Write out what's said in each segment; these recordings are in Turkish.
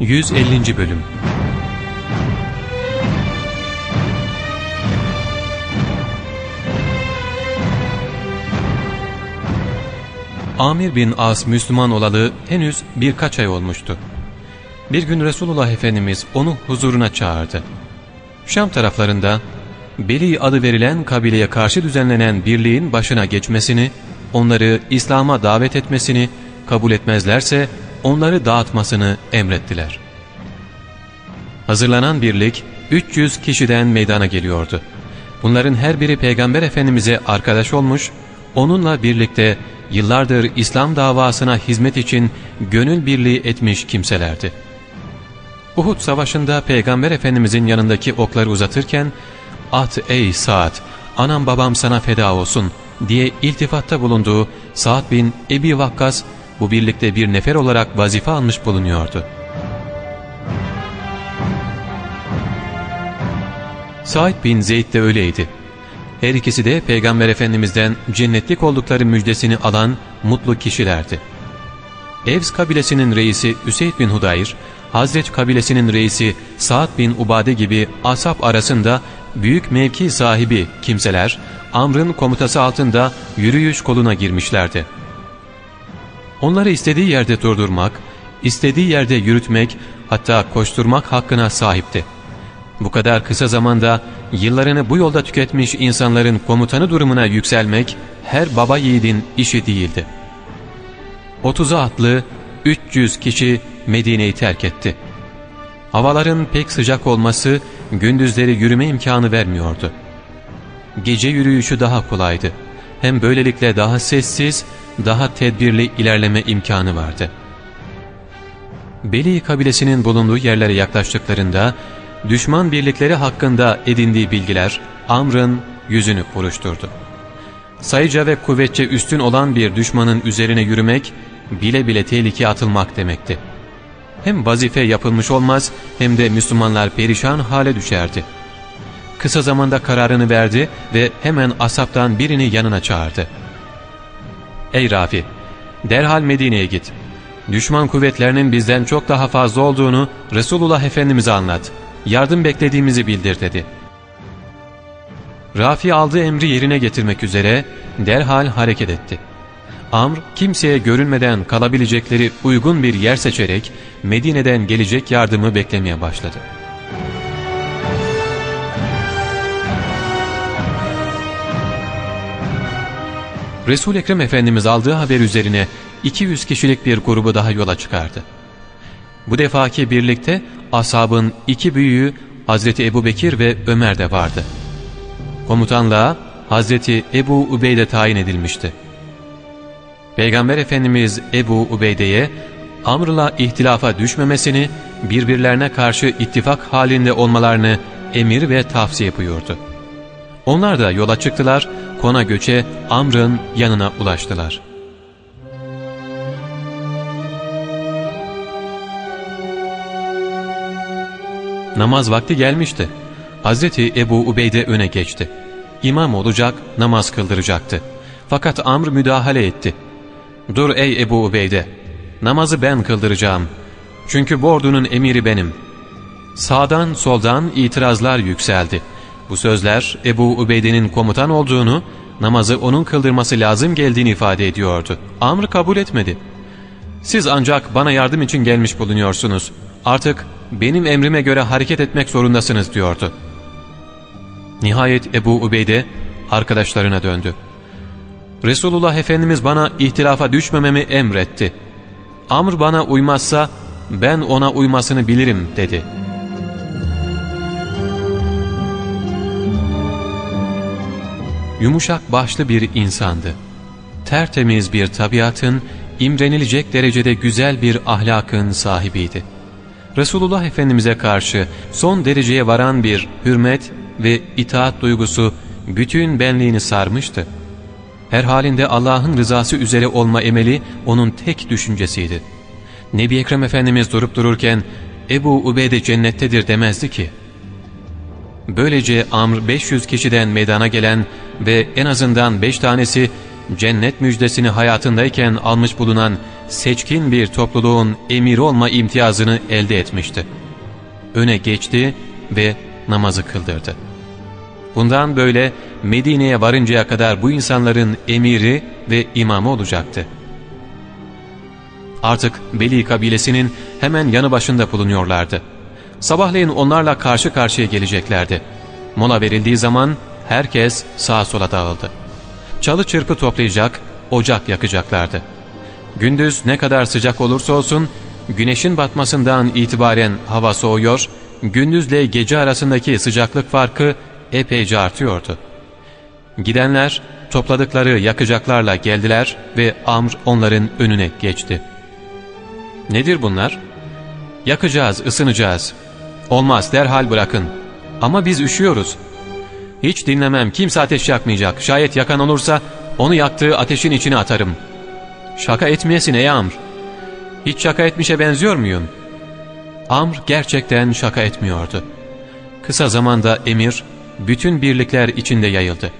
150. Bölüm Amir bin As Müslüman olalı henüz birkaç ay olmuştu. Bir gün Resulullah Efendimiz onu huzuruna çağırdı. Şam taraflarında Beli adı verilen kabileye karşı düzenlenen birliğin başına geçmesini, onları İslam'a davet etmesini, kabul etmezlerse onları dağıtmasını emrettiler. Hazırlanan birlik 300 kişiden meydana geliyordu. Bunların her biri Peygamber Efendimiz'e arkadaş olmuş, onunla birlikte yıllardır İslam davasına hizmet için gönül birliği etmiş kimselerdi. Uhud savaşında Peygamber Efendimizin yanındaki okları uzatırken ''At ey Sa'd, anam babam sana feda olsun.'' diye iltifatta bulunduğu Sa'd bin Ebi Vakkas bu birlikte bir nefer olarak vazife almış bulunuyordu. Said bin Zeyd de öyleydi. Her ikisi de Peygamber Efendimiz'den cennetlik oldukları müjdesini alan mutlu kişilerdi. Evs kabilesinin reisi Üseyd bin Hudayr, Hazret kabilesinin reisi Sa'd bin Ubade gibi asap arasında büyük mevki sahibi kimseler Amr'ın komutası altında yürüyüş koluna girmişlerdi. Onları istediği yerde durdurmak, istediği yerde yürütmek hatta koşturmak hakkına sahipti. Bu kadar kısa zamanda yıllarını bu yolda tüketmiş insanların komutanı durumuna yükselmek her baba yiğidin işi değildi. 30'a atlı 300 kişi Medine'yi terk etti. Havaların pek sıcak olması gündüzleri yürüme imkanı vermiyordu. Gece yürüyüşü daha kolaydı. Hem böylelikle daha sessiz, daha tedbirli ilerleme imkanı vardı. Beli kabilesinin bulunduğu yerlere yaklaştıklarında düşman birlikleri hakkında edindiği bilgiler Amr'ın yüzünü buruşturdu. Sayıca ve kuvvetçe üstün olan bir düşmanın üzerine yürümek, bile bile tehlikeye atılmak demekti. Hem vazife yapılmış olmaz hem de Müslümanlar perişan hale düşerdi. Kısa zamanda kararını verdi ve hemen asaptan birini yanına çağırdı. ''Ey Rafi, derhal Medine'ye git. Düşman kuvvetlerinin bizden çok daha fazla olduğunu Resulullah Efendimiz'e anlat. Yardım beklediğimizi bildir.'' dedi. Rafi aldığı emri yerine getirmek üzere derhal hareket etti. Amr kimseye görünmeden kalabilecekleri uygun bir yer seçerek Medine'den gelecek yardımı beklemeye başladı. Resul Ekrem Efendimiz aldığı haber üzerine 200 kişilik bir grubu daha yola çıkardı. Bu defaki birlikte ashabın iki büyüğü Hazreti Ebu Bekir ve Ömer de vardı. Komutanlığa Hazreti Ebu Ubeyde tayin edilmişti. Peygamber Efendimiz Ebu Ubeyde'ye Amr'la ihtilafa düşmemesini, birbirlerine karşı ittifak halinde olmalarını emir ve tavsiye buyurdu. Onlar da yola çıktılar, kona göçe Amr'ın yanına ulaştılar. Namaz vakti gelmişti. Hazreti Ebu Ubeyde öne geçti. İmam olacak, namaz kıldıracaktı. Fakat Amr müdahale etti. ''Dur ey Ebu Ubeyde, namazı ben kıldıracağım. Çünkü bu ordunun emiri benim.'' Sağdan soldan itirazlar yükseldi. Bu sözler Ebu Ubeyde'nin komutan olduğunu, namazı onun kıldırması lazım geldiğini ifade ediyordu. Amr kabul etmedi. ''Siz ancak bana yardım için gelmiş bulunuyorsunuz. Artık benim emrime göre hareket etmek zorundasınız.'' diyordu. Nihayet Ebu Ubeyde arkadaşlarına döndü. Resulullah Efendimiz bana ihtilafa düşmememi emretti. Amr bana uymazsa ben ona uymasını bilirim dedi. Yumuşak başlı bir insandı. Tertemiz bir tabiatın, imrenilecek derecede güzel bir ahlakın sahibiydi. Resulullah Efendimiz'e karşı son dereceye varan bir hürmet ve itaat duygusu bütün benliğini sarmıştı. Her halinde Allah'ın rızası üzere olma emeli onun tek düşüncesiydi. Nebi Ekrem Efendimiz durup dururken Ebu Ubeyde cennettedir demezdi ki. Böylece Amr 500 kişiden meydana gelen ve en azından 5 tanesi cennet müjdesini hayatındayken almış bulunan seçkin bir topluluğun emiri olma imtiyazını elde etmişti. Öne geçti ve namazı kıldırdı. Bundan böyle Medine'ye varıncaya kadar bu insanların emiri ve imamı olacaktı. Artık Beli kabilesinin hemen yanı başında bulunuyorlardı. Sabahleyin onlarla karşı karşıya geleceklerdi. Mola verildiği zaman herkes sağa sola dağıldı. Çalı çırpı toplayacak, ocak yakacaklardı. Gündüz ne kadar sıcak olursa olsun güneşin batmasından itibaren hava soğuyor, gündüzle gece arasındaki sıcaklık farkı epeyce artıyordu. Gidenler topladıkları yakacaklarla geldiler ve Amr onların önüne geçti. ''Nedir bunlar?'' ''Yakacağız, ısınacağız. Olmaz derhal bırakın. Ama biz üşüyoruz. Hiç dinlemem kimse ateş yakmayacak. Şayet yakan olursa onu yaktığı ateşin içine atarım. Şaka etmeyesin ey Amr. Hiç şaka etmişe benziyor muyum? Amr gerçekten şaka etmiyordu. Kısa zamanda emir bütün birlikler içinde yayıldı.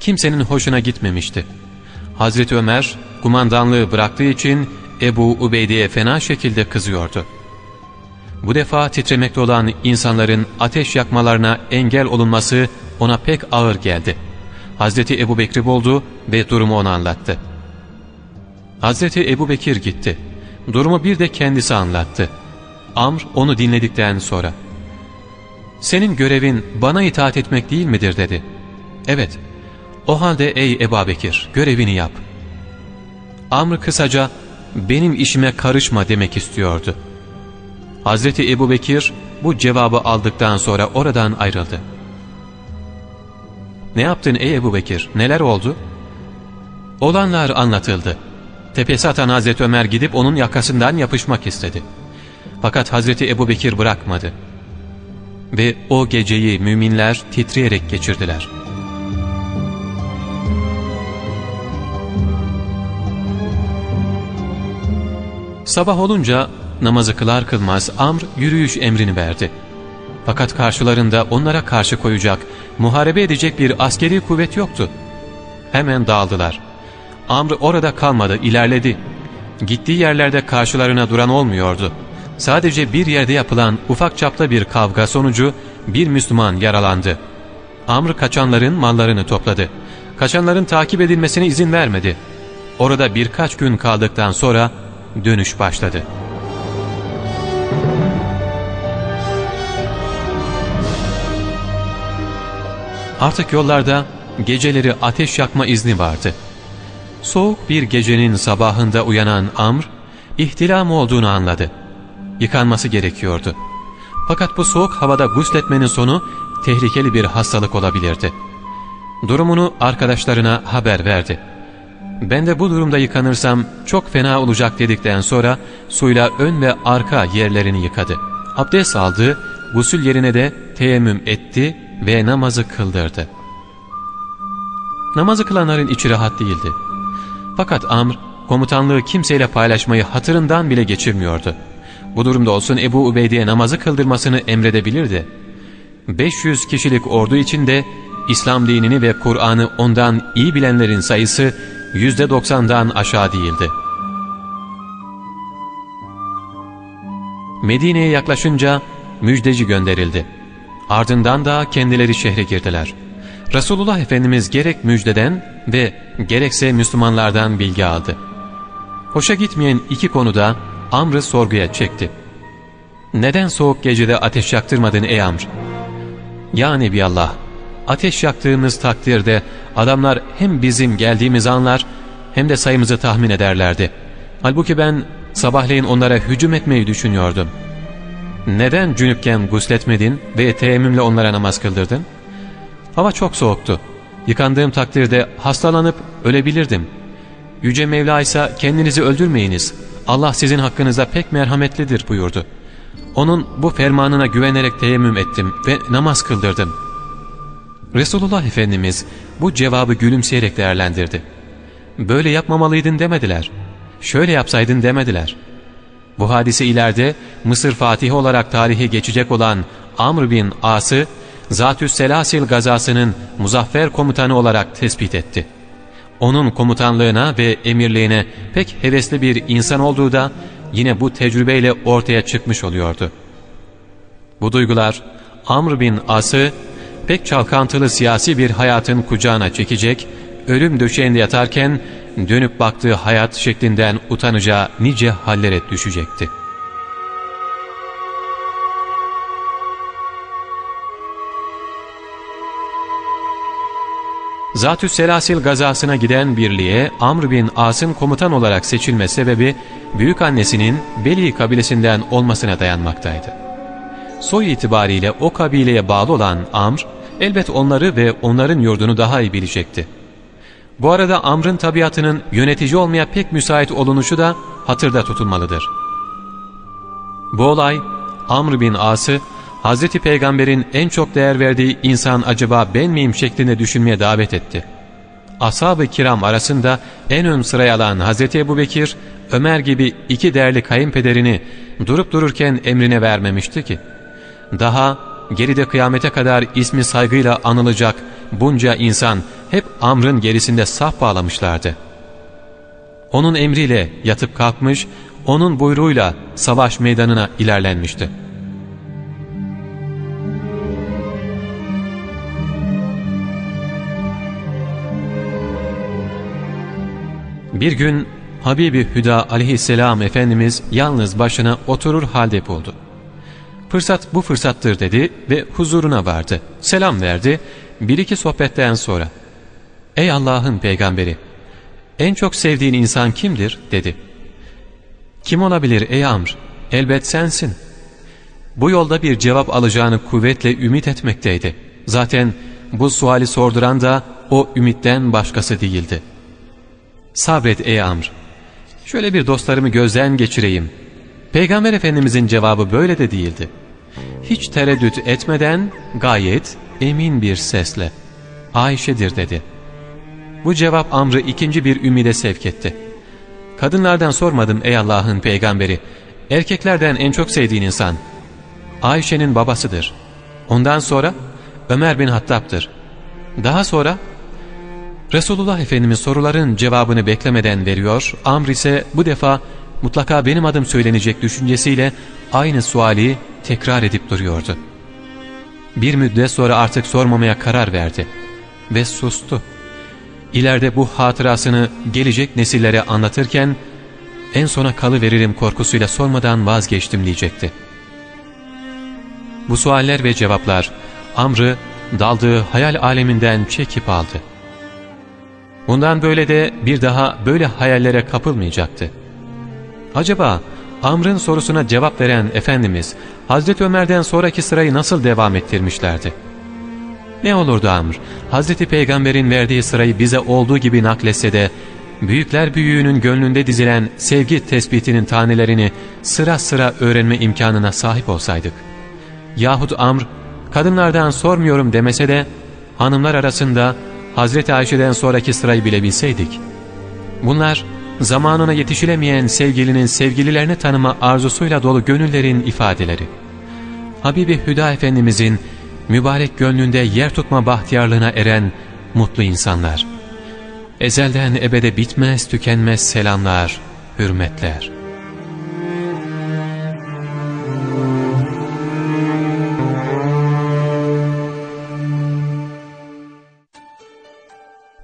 Kimsenin hoşuna gitmemişti. Hazreti Ömer kumandanlığı bıraktığı için Ebu Ubeyde'ye fena şekilde kızıyordu. Bu defa titremekte olan insanların ateş yakmalarına engel olunması ona pek ağır geldi. Hazreti Ebu Bekri buldu ve durumu ona anlattı. Hazreti Ebu Bekir gitti. Durumu bir de kendisi anlattı. Amr onu dinledikten sonra ''Senin görevin bana itaat etmek değil midir?'' dedi. ''Evet. O halde ey Ebu Bekir görevini yap.'' Amr kısaca ''Benim işime karışma'' demek istiyordu. Hazreti Ebu Bekir bu cevabı aldıktan sonra oradan ayrıldı. ''Ne yaptın ey Ebu Bekir? Neler oldu?'' Olanlar anlatıldı. Tepesi atan Hazreti Ömer gidip onun yakasından yapışmak istedi. Fakat Hazreti Ebu Bekir bırakmadı. Ve o geceyi müminler titreyerek geçirdiler. Sabah olunca namazı kılar kılmaz Amr yürüyüş emrini verdi. Fakat karşılarında onlara karşı koyacak, muharebe edecek bir askeri kuvvet yoktu. Hemen dağıldılar. Amr orada kalmadı, ilerledi. Gittiği yerlerde karşılarına duran olmuyordu. Sadece bir yerde yapılan ufak çapta bir kavga sonucu bir Müslüman yaralandı. Amr kaçanların mallarını topladı. Kaçanların takip edilmesine izin vermedi. Orada birkaç gün kaldıktan sonra dönüş başladı. Artık yollarda geceleri ateş yakma izni vardı. Soğuk bir gecenin sabahında uyanan Amr, ihtilam olduğunu anladı. Yıkanması gerekiyordu. Fakat bu soğuk havada gusletmenin sonu tehlikeli bir hastalık olabilirdi. Durumunu arkadaşlarına haber verdi. Ben de bu durumda yıkanırsam çok fena olacak dedikten sonra suyla ön ve arka yerlerini yıkadı. Abdest aldı, gusül yerine de teyemmüm etti ve namazı kıldırdı. Namazı kılanların içi rahat değildi. Fakat Amr komutanlığı kimseyle paylaşmayı hatırından bile geçirmiyordu. Bu durumda olsun Ebu Ubeyde'ye namazı kıldırmasını emredebilirdi. 500 kişilik ordu içinde İslam dinini ve Kur'an'ı ondan iyi bilenlerin sayısı %90'dan aşağı değildi. Medine'ye yaklaşınca müjdeci gönderildi. Ardından da kendileri şehre girdiler. Resulullah Efendimiz gerek müjdeden ve gerekse Müslümanlardan bilgi aldı. Hoşa gitmeyen iki konuda Amr'ı sorguya çekti. Neden soğuk gecede ateş yaktırmadın ey Amr? Ya Nebiallah, ateş yaktığımız takdirde adamlar hem bizim geldiğimiz anlar hem de sayımızı tahmin ederlerdi. Halbuki ben sabahleyin onlara hücum etmeyi düşünüyordum. Neden cünüpken gusletmedin ve teyemmümle onlara namaz kıldırdın? Hava çok soğuktu. Yıkandığım takdirde hastalanıp ölebilirdim. Yüce Mevla ise kendinizi öldürmeyiniz. Allah sizin hakkınızda pek merhametlidir buyurdu. Onun bu fermanına güvenerek teyemmüm ettim ve namaz kıldırdım. Resulullah Efendimiz bu cevabı gülümseyerek değerlendirdi. Böyle yapmamalıydın demediler. Şöyle yapsaydın demediler. Bu hadise ileride Mısır Fatihi olarak tarihe geçecek olan Amr bin As'ı Zatüs Selasil gazasının muzaffer komutanı olarak tespit etti. onun komutanlığına ve emirliğine pek hevesli bir insan olduğu da yine bu tecrübeyle ortaya çıkmış oluyordu. Bu duygular Amr bin As'ı pek çalkantılı siyasi bir hayatın kucağına çekecek, ölüm döşeğinde yatarken dönüp baktığı hayat şeklinden utanacağı nice hallere düşecekti. Zatü Selasil gazasına giden birliğe Amr bin As'ın komutan olarak seçilme sebebi büyük annesinin Beli kabilesinden olmasına dayanmaktaydı. Soy itibariyle o kabileye bağlı olan Amr, elbet onları ve onların yurdunu daha iyi bilecekti. Bu arada Amr'ın tabiatının yönetici olmaya pek müsait olunuşu da hatırda tutulmalıdır. Bu olay Amr bin As'ı Hz. Peygamber'in en çok değer verdiği insan acaba ben miyim şeklinde düşünmeye davet etti. Ashab-ı kiram arasında en ön sıraya alan Hz. Ebu Bekir, Ömer gibi iki değerli kayınpederini durup dururken emrine vermemişti ki. Daha geride kıyamete kadar ismi saygıyla anılacak bunca insan hep Amr'ın gerisinde saf bağlamışlardı. Onun emriyle yatıp kalkmış, onun buyruğuyla savaş meydanına ilerlenmişti. Bir gün Habibi Hüda aleyhisselam Efendimiz yalnız başına oturur halde buldu. Fırsat bu fırsattır dedi ve huzuruna vardı. Selam verdi. Bir iki sohbetten sonra ''Ey Allah'ın peygamberi, en çok sevdiğin insan kimdir?'' dedi. ''Kim olabilir ey Amr? Elbet sensin.'' Bu yolda bir cevap alacağını kuvvetle ümit etmekteydi. Zaten bu suali sorduran da o ümitten başkası değildi. ''Sabret ey Amr, şöyle bir dostlarımı gözden geçireyim.'' Peygamber Efendimizin cevabı böyle de değildi. Hiç tereddüt etmeden gayet emin bir sesle Ayşe'dir dedi. Bu cevap Amr'ı ikinci bir ümide sevk etti. Kadınlardan sormadım ey Allah'ın peygamberi. Erkeklerden en çok sevdiğin insan. Ayşe'nin babasıdır. Ondan sonra Ömer bin Hattab'dır. Daha sonra Resulullah Efendimiz soruların cevabını beklemeden veriyor. Amr ise bu defa mutlaka benim adım söylenecek düşüncesiyle aynı suali tekrar edip duruyordu. Bir müddet sonra artık sormamaya karar verdi ve sustu. İleride bu hatırasını gelecek nesillere anlatırken en sona kalıveririm korkusuyla sormadan vazgeçtim diyecekti. Bu sualler ve cevaplar Amr'ı daldığı hayal aleminden çekip aldı. Bundan böyle de bir daha böyle hayallere kapılmayacaktı. Acaba Amr'ın sorusuna cevap veren Efendimiz Hazreti Ömer'den sonraki sırayı nasıl devam ettirmişlerdi? Ne olurdu Amr, Hazreti Peygamber'in verdiği sırayı bize olduğu gibi nakletse de, büyükler büyüğünün gönlünde dizilen sevgi tespitinin tanelerini sıra sıra öğrenme imkanına sahip olsaydık. Yahut Amr, kadınlardan sormuyorum demese de, hanımlar arasında Hazreti Ayşe'den sonraki sırayı bile bilseydik. Bunlar, zamanına yetişilemeyen sevgilinin sevgililerini tanıma arzusuyla dolu gönüllerin ifadeleri. Habibi Hüda Efendimizin mübarek gönlünde yer tutma bahtiyarlığına eren mutlu insanlar. Ezelden ebede bitmez tükenmez selamlar, hürmetler.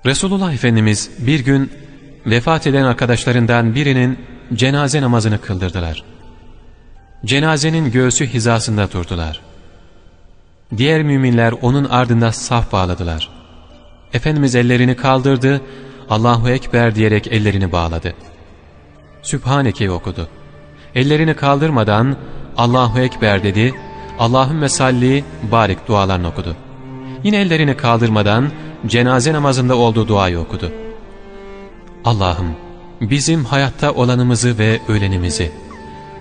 Resulullah Efendimiz bir gün vefat eden arkadaşlarından birinin cenaze namazını kıldırdılar. Cenazenin göğsü hizasında durdular. Diğer müminler onun ardında saf bağladılar. Efendimiz ellerini kaldırdı, Allahu Ekber diyerek ellerini bağladı. Sübhaneke'yi okudu. Ellerini kaldırmadan Allahu Ekber dedi, Allahümme salli barik dualarını okudu. Yine ellerini kaldırmadan cenaze namazında olduğu duayı okudu. Allah'ım bizim hayatta olanımızı ve ölenimizi,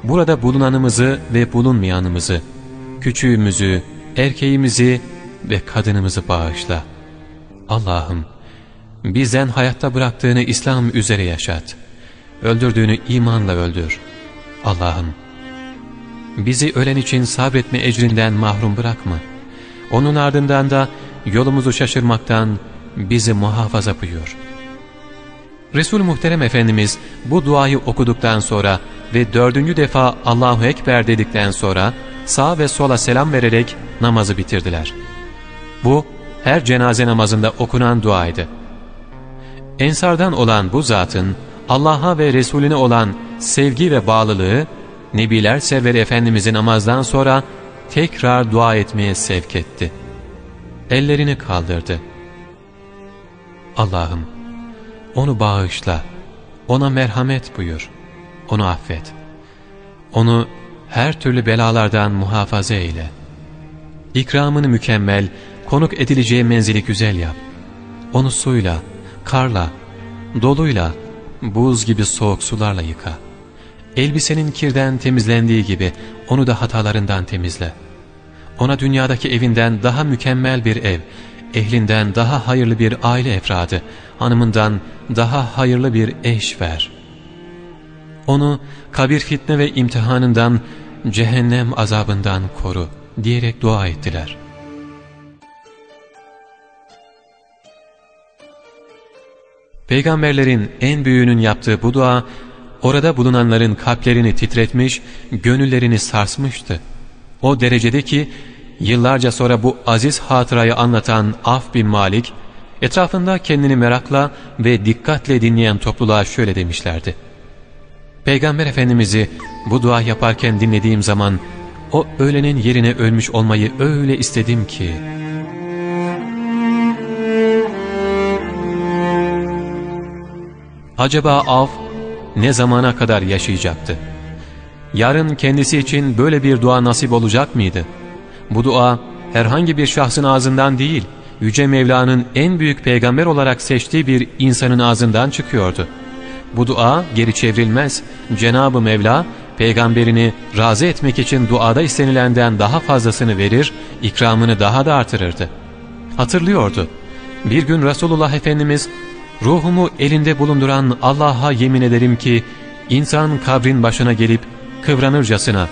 burada bulunanımızı ve bulunmayanımızı, küçüğümüzü, erkeğimizi ve kadınımızı bağışla. Allah'ım bizden hayatta bıraktığını İslam üzere yaşat. Öldürdüğünü imanla öldür. Allah'ım bizi ölen için sabretme ecrinden mahrum bırakma. Onun ardından da yolumuzu şaşırmaktan bizi muhafaza buyur. Resul Muhterem Efendimiz bu duayı okuduktan sonra ve dördüncü defa Allahu Ekber dedikten sonra sağ ve sola selam vererek namazı bitirdiler. Bu her cenaze namazında okunan duaydı. Ensardan olan bu zatın Allah'a ve Resulüne olan sevgi ve bağlılığı Nebiler Serveri Efendimiz'i namazdan sonra tekrar dua etmeye sevk etti. Ellerini kaldırdı. Allah'ım onu bağışla, ona merhamet buyur, onu affet. Onu her türlü belalardan muhafaza eyle. İkramını mükemmel, konuk edileceği menzili güzel yap. Onu suyla, karla, doluyla, buz gibi soğuk sularla yıka. Elbisenin kirden temizlendiği gibi onu da hatalarından temizle. Ona dünyadaki evinden daha mükemmel bir ev, ehlinden daha hayırlı bir aile efradı, hanımından daha hayırlı bir eş ver. Onu kabir fitne ve imtihanından, cehennem azabından koru diyerek dua ettiler. Peygamberlerin en büyüğünün yaptığı bu dua, orada bulunanların kalplerini titretmiş, gönüllerini sarsmıştı. O derecede ki, yıllarca sonra bu aziz hatırayı anlatan Af bin Malik, etrafında kendini merakla ve dikkatle dinleyen topluluğa şöyle demişlerdi. Peygamber Efendimiz'i bu dua yaparken dinlediğim zaman, o ölenin yerine ölmüş olmayı öyle istedim ki... Acaba Av ne zamana kadar yaşayacaktı? Yarın kendisi için böyle bir dua nasip olacak mıydı? Bu dua herhangi bir şahsın ağzından değil, Yüce Mevla'nın en büyük peygamber olarak seçtiği bir insanın ağzından çıkıyordu. Bu dua geri çevrilmez. Cenab-ı Mevla peygamberini razı etmek için duada istenilenden daha fazlasını verir, ikramını daha da artırırdı. Hatırlıyordu. Bir gün Resulullah Efendimiz Ruhumu elinde bulunduran Allah'a yemin ederim ki insan kabrin başına gelip kıvranırcasına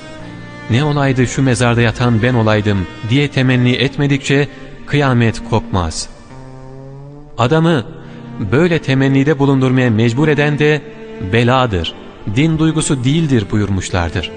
ne olaydı şu mezarda yatan ben olaydım diye temenni etmedikçe kıyamet kopmaz. Adamı böyle temennide bulundurmaya mecbur eden de beladır, din duygusu değildir buyurmuşlardır.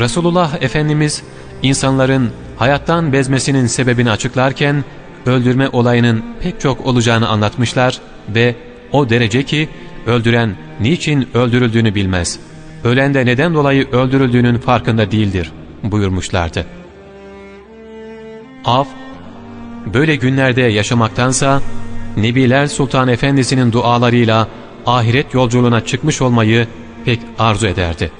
Resulullah Efendimiz insanların hayattan bezmesinin sebebini açıklarken öldürme olayının pek çok olacağını anlatmışlar ve o derece ki öldüren niçin öldürüldüğünü bilmez. Ölen de neden dolayı öldürüldüğünün farkında değildir buyurmuşlardı. Av, böyle günlerde yaşamaktansa Nebiler Sultan Efendisi'nin dualarıyla ahiret yolculuğuna çıkmış olmayı pek arzu ederdi.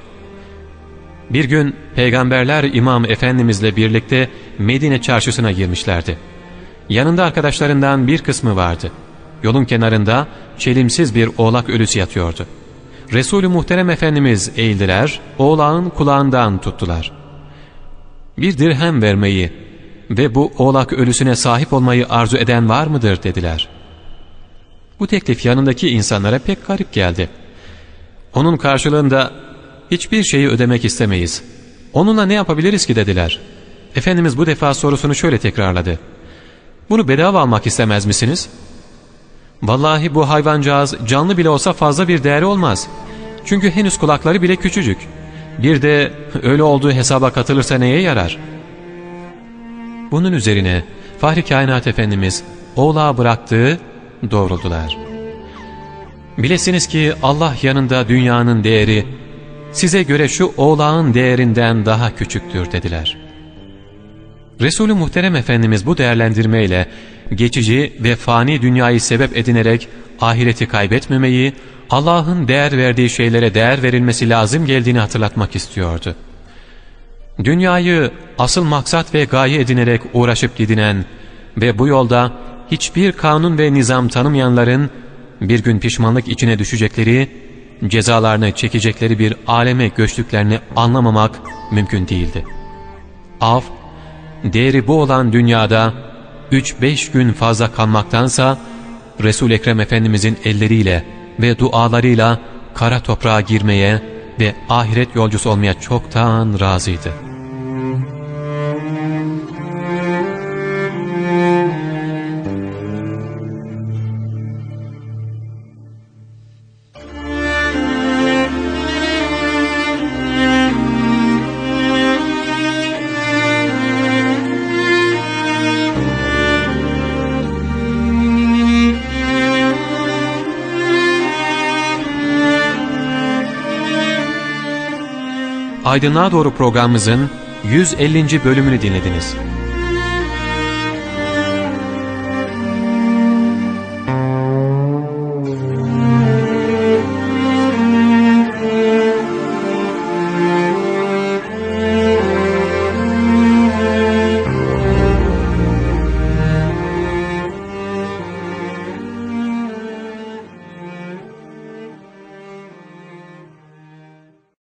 Bir gün Peygamberler İmam Efendimizle birlikte Medine çarşısına girmişlerdi. Yanında arkadaşlarından bir kısmı vardı. Yolun kenarında çelimsiz bir oğlak ölüsü yatıyordu. Resulü Muhterem Efendimiz eğildiler, oğlağın kulağından tuttular. Bir dirhem vermeyi ve bu oğlak ölüsüne sahip olmayı arzu eden var mıdır dediler. Bu teklif yanındaki insanlara pek garip geldi. Onun karşılığında hiçbir şeyi ödemek istemeyiz. Onunla ne yapabiliriz ki dediler. Efendimiz bu defa sorusunu şöyle tekrarladı. Bunu bedava almak istemez misiniz? Vallahi bu hayvancağız canlı bile olsa fazla bir değeri olmaz. Çünkü henüz kulakları bile küçücük. Bir de öyle olduğu hesaba katılırsa neye yarar? Bunun üzerine Fahri Kainat Efendimiz oğlağı bıraktığı doğruldular. Bilesiniz ki Allah yanında dünyanın değeri size göre şu oğlağın değerinden daha küçüktür dediler.'' Resulü Muhterem Efendimiz bu değerlendirmeyle geçici ve fani dünyayı sebep edinerek ahireti kaybetmemeyi, Allah'ın değer verdiği şeylere değer verilmesi lazım geldiğini hatırlatmak istiyordu. Dünyayı asıl maksat ve gaye edinerek uğraşıp gidinen ve bu yolda hiçbir kanun ve nizam tanımayanların bir gün pişmanlık içine düşecekleri, cezalarını çekecekleri bir aleme göçtüklerini anlamamak mümkün değildi. Av, değeri bu olan dünyada 3-5 gün fazla kalmaktansa Resul Ekrem Efendimizin elleriyle ve dualarıyla kara toprağa girmeye ve ahiret yolcusu olmaya çoktan razıydı. Aydınlığa Doğru programımızın 150. bölümünü dinlediniz.